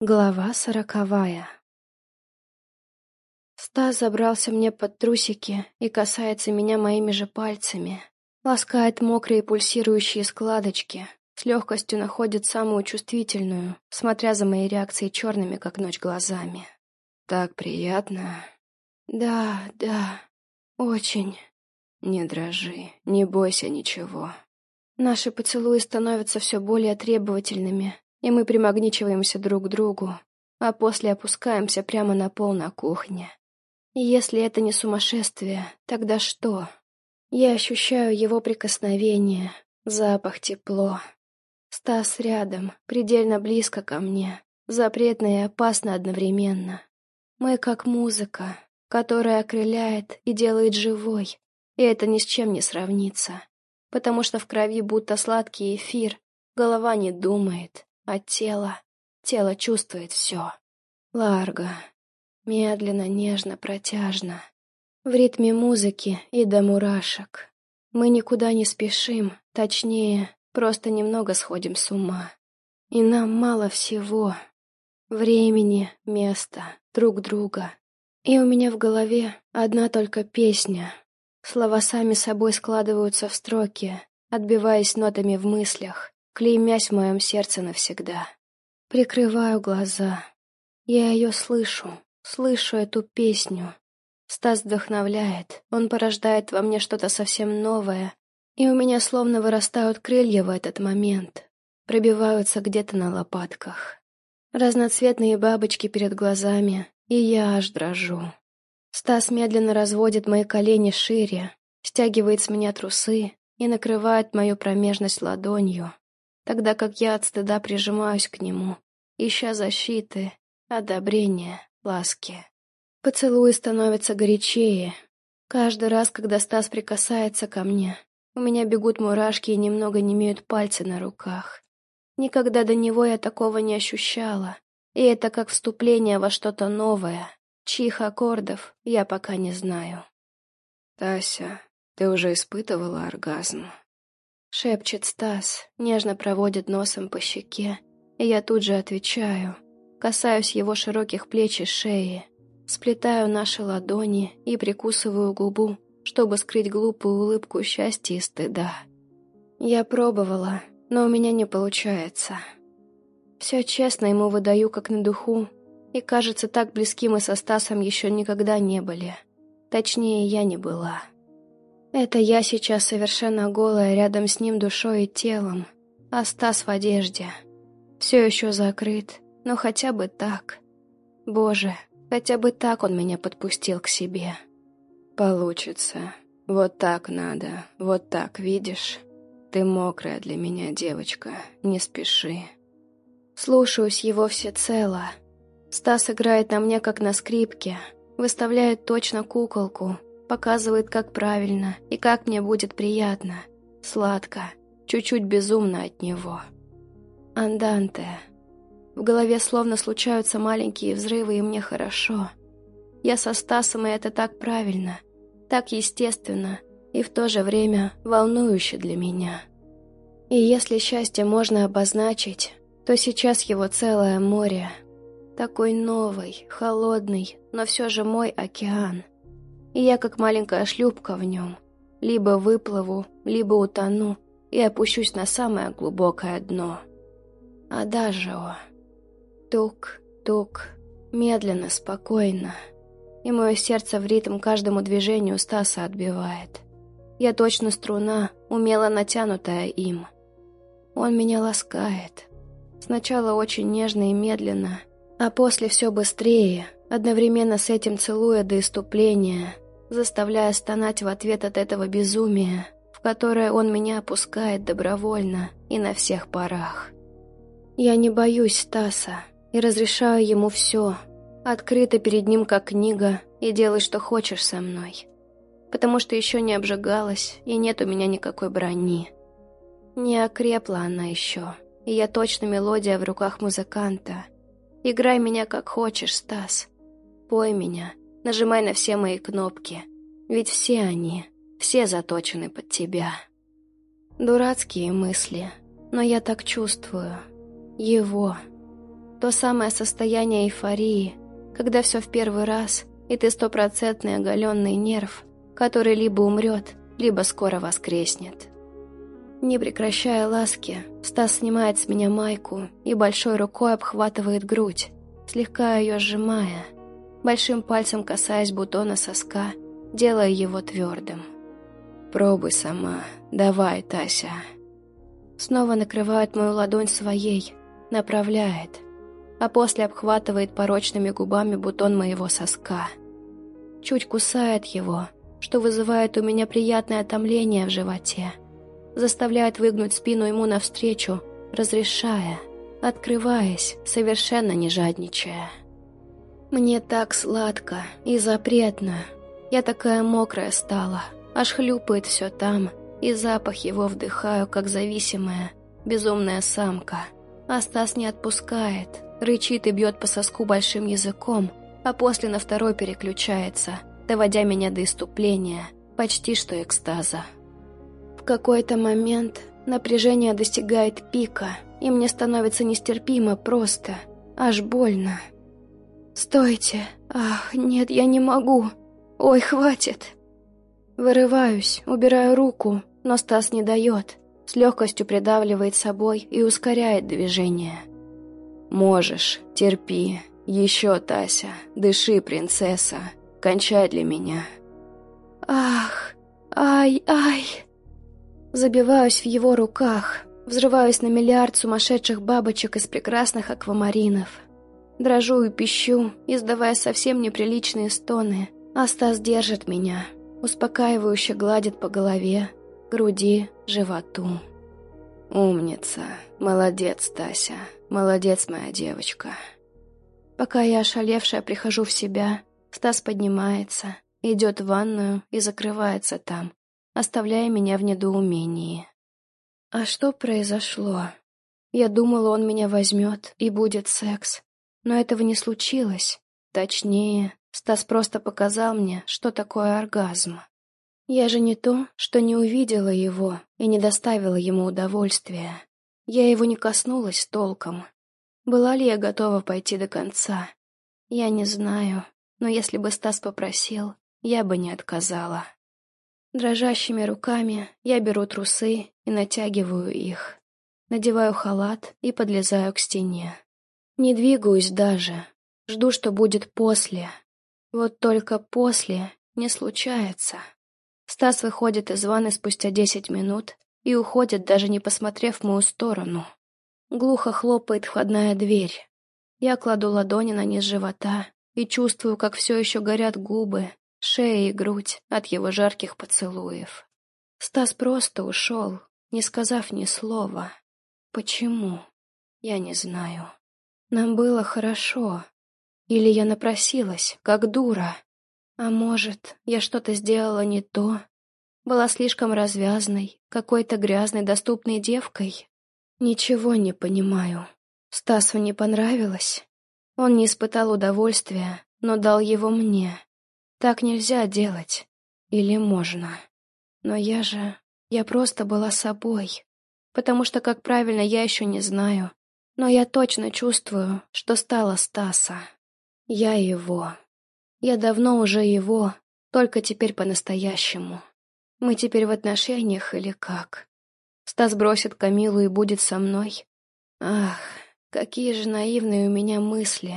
Глава сороковая Стас забрался мне под трусики и касается меня моими же пальцами. Ласкает мокрые пульсирующие складочки, с легкостью находит самую чувствительную, смотря за моей реакцией черными, как ночь, глазами. «Так приятно». «Да, да, очень». «Не дрожи, не бойся ничего». Наши поцелуи становятся все более требовательными, и мы примагничиваемся друг к другу, а после опускаемся прямо на пол на кухне. И если это не сумасшествие, тогда что? Я ощущаю его прикосновение, запах, тепло. Стас рядом, предельно близко ко мне, запретно и опасно одновременно. Мы как музыка, которая окрыляет и делает живой, и это ни с чем не сравнится, потому что в крови будто сладкий эфир, голова не думает, а тело... Тело чувствует все. Ларго. Медленно, нежно, протяжно. В ритме музыки и до мурашек. Мы никуда не спешим, точнее, просто немного сходим с ума. И нам мало всего. Времени, места, друг друга. И у меня в голове одна только песня. Слова сами собой складываются в строки, отбиваясь нотами в мыслях клеймясь в моем сердце навсегда. Прикрываю глаза. Я ее слышу, слышу эту песню. Стас вдохновляет, он порождает во мне что-то совсем новое, и у меня словно вырастают крылья в этот момент, пробиваются где-то на лопатках. Разноцветные бабочки перед глазами, и я аж дрожу. Стас медленно разводит мои колени шире, стягивает с меня трусы и накрывает мою промежность ладонью, тогда как я от стыда прижимаюсь к нему, ища защиты, одобрения, ласки. Поцелуи становятся горячее. Каждый раз, когда Стас прикасается ко мне, у меня бегут мурашки и немного не имеют пальцы на руках. Никогда до него я такого не ощущала, и это как вступление во что-то новое, чьих аккордов я пока не знаю. «Тася, ты уже испытывала оргазм?» Шепчет Стас, нежно проводит носом по щеке, и я тут же отвечаю. Касаюсь его широких плеч и шеи, сплетаю наши ладони и прикусываю губу, чтобы скрыть глупую улыбку счастья и стыда. Я пробовала, но у меня не получается. Все честно ему выдаю, как на духу, и кажется, так близки мы со Стасом еще никогда не были. Точнее, я не была. Это я сейчас совершенно голая рядом с ним душой и телом, а Стас в одежде. Все еще закрыт, но хотя бы так. Боже, хотя бы так он меня подпустил к себе. Получится. Вот так надо, вот так, видишь? Ты мокрая для меня, девочка, не спеши. Слушаюсь его всецело. Стас играет на мне, как на скрипке, выставляет точно куколку, Показывает, как правильно и как мне будет приятно. Сладко, чуть-чуть безумно от него. Анданте. В голове словно случаются маленькие взрывы, и мне хорошо. Я со Стасом, и это так правильно, так естественно, и в то же время волнующе для меня. И если счастье можно обозначить, то сейчас его целое море. Такой новый, холодный, но все же мой океан — и я как маленькая шлюпка в нем. Либо выплыву, либо утону и опущусь на самое глубокое дно. А даже о, тук, тук, медленно, спокойно. И мое сердце в ритм каждому движению Стаса отбивает. Я точно струна, умело натянутая им. Он меня ласкает. Сначала очень нежно и медленно, а после все быстрее, одновременно с этим целуя до иступления, заставляя стонать в ответ от этого безумия, в которое он меня опускает добровольно и на всех парах. Я не боюсь Стаса и разрешаю ему все, открыто перед ним как книга и делай, что хочешь со мной, потому что еще не обжигалась и нет у меня никакой брони. Не окрепла она еще, и я точно мелодия в руках музыканта. Играй меня как хочешь, Стас. Пой меня, Нажимай на все мои кнопки, ведь все они, все заточены под тебя. Дурацкие мысли, но я так чувствую. Его. То самое состояние эйфории, когда все в первый раз, и ты стопроцентный оголенный нерв, который либо умрет, либо скоро воскреснет. Не прекращая ласки, Стас снимает с меня майку и большой рукой обхватывает грудь, слегка ее сжимая, большим пальцем касаясь бутона соска, делая его твердым. «Пробуй сама. Давай, Тася». Снова накрывает мою ладонь своей, направляет, а после обхватывает порочными губами бутон моего соска. Чуть кусает его, что вызывает у меня приятное отомление в животе – заставляет выгнуть спину ему навстречу, разрешая, открываясь, совершенно не жадничая. Мне так сладко и запретно. Я такая мокрая стала, аж хлюпает все там, и запах его вдыхаю, как зависимая, безумная самка. А не отпускает, рычит и бьет по соску большим языком, а после на второй переключается, доводя меня до иступления, почти что экстаза какой-то момент напряжение достигает пика, и мне становится нестерпимо просто, аж больно. «Стойте! Ах, нет, я не могу! Ой, хватит!» Вырываюсь, убираю руку, но Стас не дает, с легкостью придавливает собой и ускоряет движение. «Можешь, терпи. Еще, Тася. Дыши, принцесса. Кончай для меня». «Ах! Ай, ай!» Забиваюсь в его руках, взрываюсь на миллиард сумасшедших бабочек из прекрасных аквамаринов. Дрожу и пищу, издавая совсем неприличные стоны, а Стас держит меня, успокаивающе гладит по голове, груди, животу. «Умница! Молодец, Тася! Молодец, моя девочка!» Пока я ошалевшая прихожу в себя, Стас поднимается, идет в ванную и закрывается там, оставляя меня в недоумении. А что произошло? Я думала, он меня возьмет, и будет секс. Но этого не случилось. Точнее, Стас просто показал мне, что такое оргазм. Я же не то, что не увидела его и не доставила ему удовольствия. Я его не коснулась толком. Была ли я готова пойти до конца? Я не знаю, но если бы Стас попросил, я бы не отказала. Дрожащими руками я беру трусы и натягиваю их. Надеваю халат и подлезаю к стене. Не двигаюсь даже. Жду, что будет после. Вот только после не случается. Стас выходит из ванны спустя десять минут и уходит, даже не посмотрев в мою сторону. Глухо хлопает входная дверь. Я кладу ладони на низ живота и чувствую, как все еще горят губы, шея и грудь от его жарких поцелуев. Стас просто ушел, не сказав ни слова. Почему? Я не знаю. Нам было хорошо. Или я напросилась, как дура. А может, я что-то сделала не то? Была слишком развязной, какой-то грязной, доступной девкой? Ничего не понимаю. Стасу не понравилось. Он не испытал удовольствия, но дал его мне. Так нельзя делать. Или можно. Но я же... Я просто была собой. Потому что, как правильно, я еще не знаю. Но я точно чувствую, что стала Стаса. Я его. Я давно уже его, только теперь по-настоящему. Мы теперь в отношениях или как? Стас бросит Камилу и будет со мной? Ах, какие же наивные у меня мысли.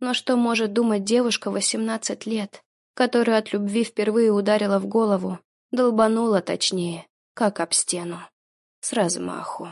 Но что может думать девушка восемнадцать лет? которая от любви впервые ударила в голову, долбанула точнее, как об стену, с размаху.